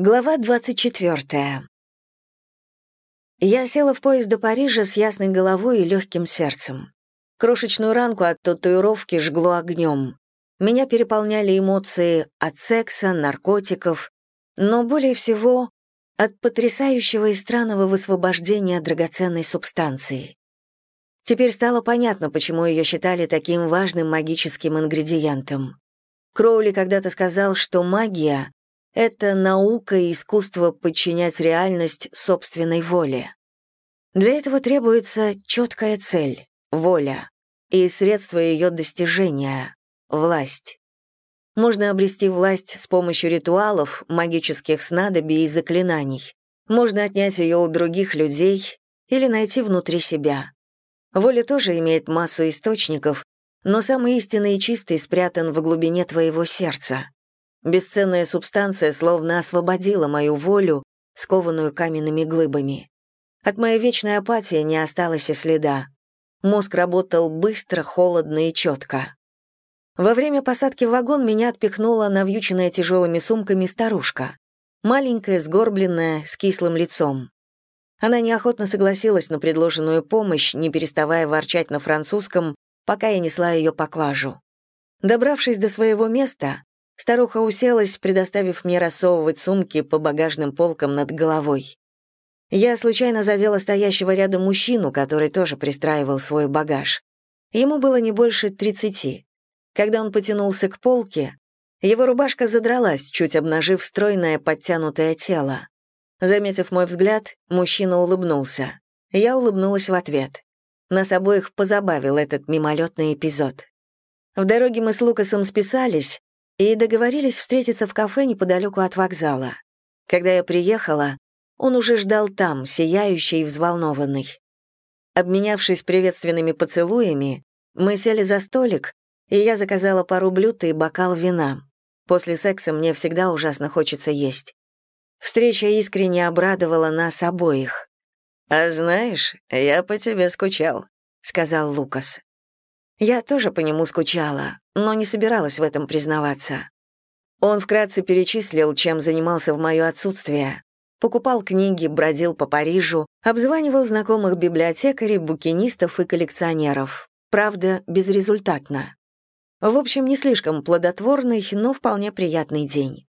Глава 24. Я села в поезд до Парижа с ясной головой и легким сердцем. Крошечную ранку от татуировки жгло огнем. Меня переполняли эмоции от секса, наркотиков, но более всего от потрясающего и странного высвобождения драгоценной субстанции. Теперь стало понятно, почему ее считали таким важным магическим ингредиентом. Кроули когда-то сказал, что магия это наука и искусство подчинять реальность собственной воле. Для этого требуется четкая цель — воля, и средства ее достижения — власть. Можно обрести власть с помощью ритуалов, магических снадобий и заклинаний. Можно отнять ее у других людей или найти внутри себя. Воля тоже имеет массу источников, но самый истинный и чистый спрятан в глубине твоего сердца. Бесценная субстанция словно освободила мою волю, скованную каменными глыбами. От моей вечной апатии не осталось и следа. Мозг работал быстро, холодно и четко. Во время посадки в вагон меня отпихнула навьюченная тяжелыми сумками старушка. Маленькая, сгорбленная, с кислым лицом. Она неохотно согласилась на предложенную помощь, не переставая ворчать на французском, пока я несла ее поклажу. Добравшись до своего места, Старуха уселась, предоставив мне рассовывать сумки по багажным полкам над головой. Я случайно задела стоящего рядом мужчину, который тоже пристраивал свой багаж. Ему было не больше тридцати. Когда он потянулся к полке, его рубашка задралась, чуть обнажив стройное подтянутое тело. Заметив мой взгляд, мужчина улыбнулся. Я улыбнулась в ответ. Нас обоих позабавил этот мимолетный эпизод. В дороге мы с Лукасом списались, и договорились встретиться в кафе неподалеку от вокзала. Когда я приехала, он уже ждал там, сияющий и взволнованный. Обменявшись приветственными поцелуями, мы сели за столик, и я заказала пару блюд и бокал вина. После секса мне всегда ужасно хочется есть. Встреча искренне обрадовала нас обоих. «А знаешь, я по тебе скучал», — сказал Лукас. Я тоже по нему скучала, но не собиралась в этом признаваться. Он вкратце перечислил, чем занимался в мое отсутствие. Покупал книги, бродил по Парижу, обзванивал знакомых библиотекарей, букинистов и коллекционеров. Правда, безрезультатно. В общем, не слишком плодотворный, но вполне приятный день.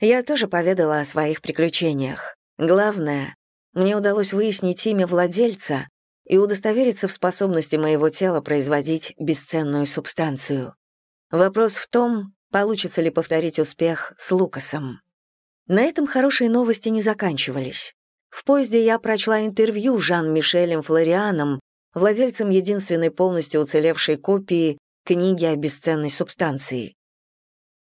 Я тоже поведала о своих приключениях. Главное, мне удалось выяснить имя владельца и удостовериться в способности моего тела производить бесценную субстанцию. Вопрос в том, получится ли повторить успех с Лукасом. На этом хорошие новости не заканчивались. В поезде я прочла интервью Жан-Мишелем Флорианом, владельцем единственной полностью уцелевшей копии книги о бесценной субстанции.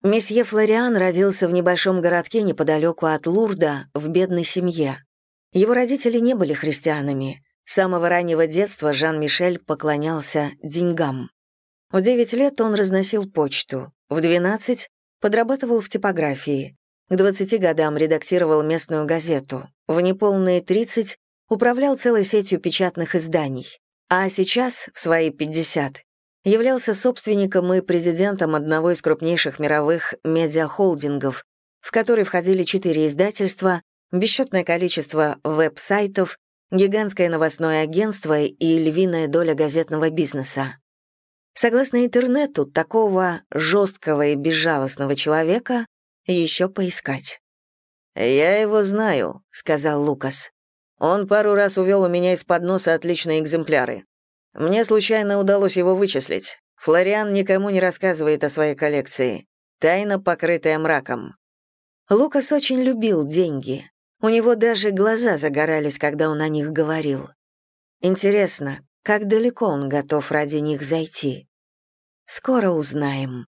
Месье Флориан родился в небольшом городке неподалеку от Лурда, в бедной семье. Его родители не были христианами, с самого раннего детства Жан-Мишель поклонялся деньгам. В 9 лет он разносил почту, в 12 подрабатывал в типографии, к 20 годам редактировал местную газету, в неполные 30 управлял целой сетью печатных изданий, а сейчас, в свои 50, являлся собственником и президентом одного из крупнейших мировых медиахолдингов, в который входили четыре издательства, бесчетное количество веб-сайтов, гигантское новостное агентство и львиная доля газетного бизнеса. Согласно интернету, такого жесткого и безжалостного человека еще поискать. «Я его знаю», — сказал Лукас. «Он пару раз увел у меня из-под носа отличные экземпляры. Мне случайно удалось его вычислить. Флориан никому не рассказывает о своей коллекции. Тайна, покрытая мраком». Лукас очень любил деньги. У него даже глаза загорались, когда он о них говорил. Интересно, как далеко он готов ради них зайти? Скоро узнаем.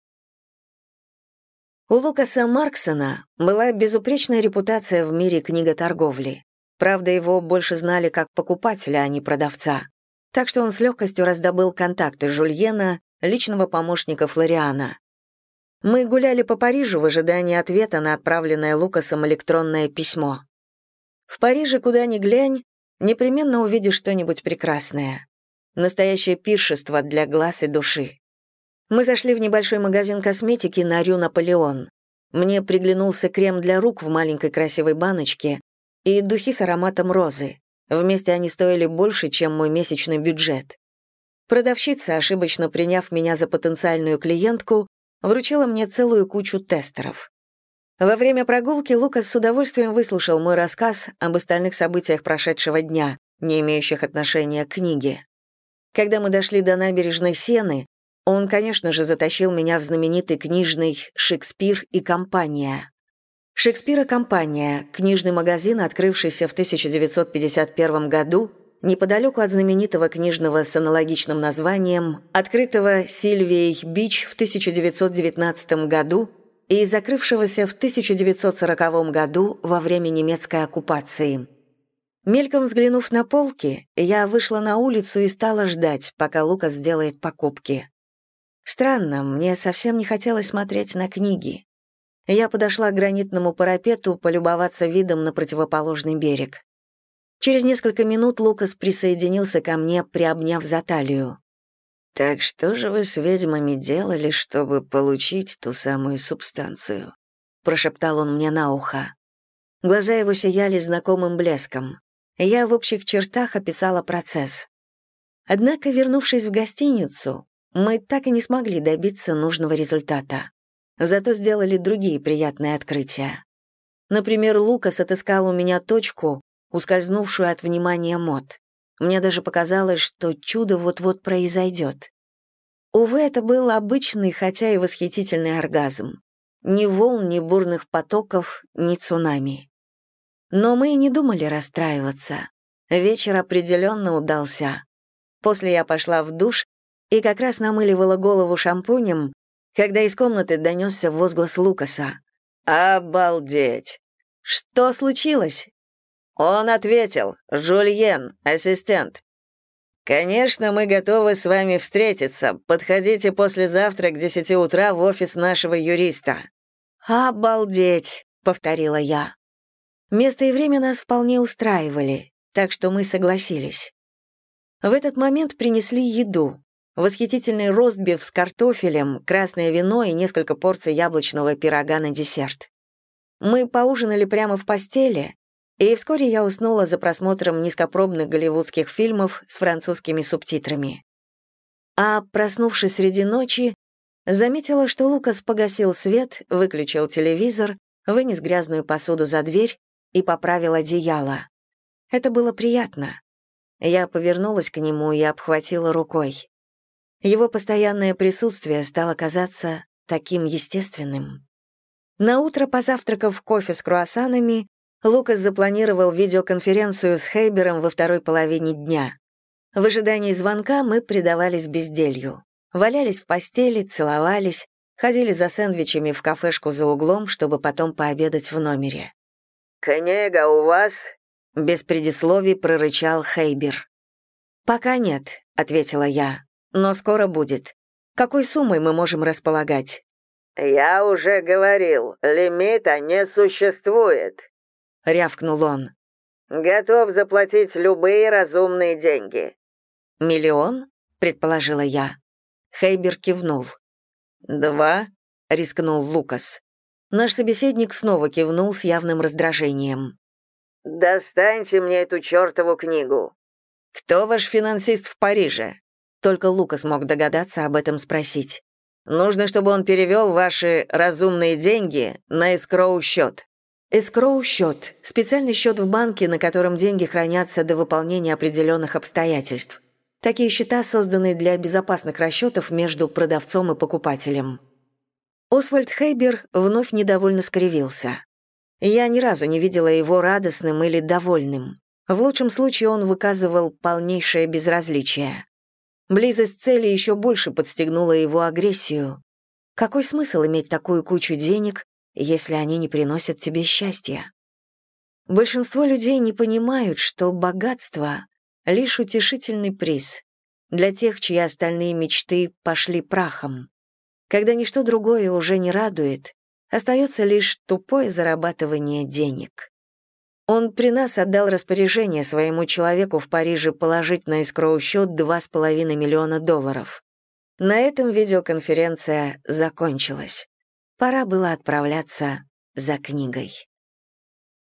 У Лукаса Марксона была безупречная репутация в мире книготорговли. Правда, его больше знали как покупателя, а не продавца. Так что он с легкостью раздобыл контакты Жульена, личного помощника Флориана. Мы гуляли по Парижу в ожидании ответа на отправленное Лукасом электронное письмо. В Париже, куда ни глянь, непременно увидишь что-нибудь прекрасное. Настоящее пиршество для глаз и души. Мы зашли в небольшой магазин косметики на Рю Наполеон. Мне приглянулся крем для рук в маленькой красивой баночке и духи с ароматом розы. Вместе они стоили больше, чем мой месячный бюджет. Продавщица, ошибочно приняв меня за потенциальную клиентку, вручила мне целую кучу тестеров. Во время прогулки Лукас с удовольствием выслушал мой рассказ об остальных событиях прошедшего дня, не имеющих отношения к книге. Когда мы дошли до набережной Сены, он, конечно же, затащил меня в знаменитый книжный «Шекспир и компания». «Шекспир и компания» — книжный магазин, открывшийся в 1951 году неподалеку от знаменитого книжного с аналогичным названием, открытого Сильвией Бич в 1919 году и закрывшегося в 1940 году во время немецкой оккупации. Мельком взглянув на полки, я вышла на улицу и стала ждать, пока Лукас сделает покупки. Странно, мне совсем не хотелось смотреть на книги. Я подошла к гранитному парапету полюбоваться видом на противоположный берег. Через несколько минут Лукас присоединился ко мне, приобняв за талию. «Так что же вы с ведьмами делали, чтобы получить ту самую субстанцию?» — прошептал он мне на ухо. Глаза его сияли знакомым блеском. Я в общих чертах описала процесс. Однако, вернувшись в гостиницу, мы так и не смогли добиться нужного результата. Зато сделали другие приятные открытия. Например, Лукас отыскал у меня точку, ускользнувшую от внимания мод. Мне даже показалось, что чудо вот-вот произойдет. Увы, это был обычный, хотя и восхитительный оргазм. Ни волн, ни бурных потоков, ни цунами. Но мы и не думали расстраиваться. Вечер определенно удался. После я пошла в душ и как раз намыливала голову шампунем, когда из комнаты донесся возглас Лукаса. «Обалдеть!» «Что случилось?» Он ответил, «Жульен, ассистент». «Конечно, мы готовы с вами встретиться. Подходите послезавтра к десяти утра в офис нашего юриста». «Обалдеть», — повторила я. Место и время нас вполне устраивали, так что мы согласились. В этот момент принесли еду. Восхитительный ростбиф с картофелем, красное вино и несколько порций яблочного пирога на десерт. Мы поужинали прямо в постели, и вскоре я уснула за просмотром низкопробных голливудских фильмов с французскими субтитрами. А, проснувшись среди ночи, заметила, что Лукас погасил свет, выключил телевизор, вынес грязную посуду за дверь и поправил одеяло. Это было приятно. Я повернулась к нему и обхватила рукой. Его постоянное присутствие стало казаться таким естественным. Наутро, позавтракав кофе с круассанами, Лукас запланировал видеоконференцию с Хейбером во второй половине дня. В ожидании звонка мы предавались безделью. Валялись в постели, целовались, ходили за сэндвичами в кафешку за углом, чтобы потом пообедать в номере. «Книга у вас?» — без предисловий прорычал Хейбер. «Пока нет», — ответила я, — «но скоро будет. Какой суммой мы можем располагать?» «Я уже говорил, лимита не существует», — рявкнул он. «Готов заплатить любые разумные деньги». «Миллион?» — предположила я. Хейбер кивнул. «Два?» — рискнул Лукас. Наш собеседник снова кивнул с явным раздражением. «Достаньте мне эту чертову книгу». «Кто ваш финансист в Париже?» Только Лукас мог догадаться об этом спросить. «Нужно, чтобы он перевел ваши разумные деньги на эскроу-счет». Эскроу-счет – специальный счет в банке, на котором деньги хранятся до выполнения определенных обстоятельств. Такие счета созданы для безопасных расчетов между продавцом и покупателем. Освальд Хейбер вновь недовольно скривился. Я ни разу не видела его радостным или довольным. В лучшем случае он выказывал полнейшее безразличие. Близость цели еще больше подстегнула его агрессию. Какой смысл иметь такую кучу денег, если они не приносят тебе счастья. Большинство людей не понимают, что богатство — лишь утешительный приз для тех, чьи остальные мечты пошли прахом. Когда ничто другое уже не радует, остается лишь тупое зарабатывание денег. Он при нас отдал распоряжение своему человеку в Париже положить на искроу счет 2,5 миллиона долларов. На этом видеоконференция закончилась. Пора было отправляться за книгой.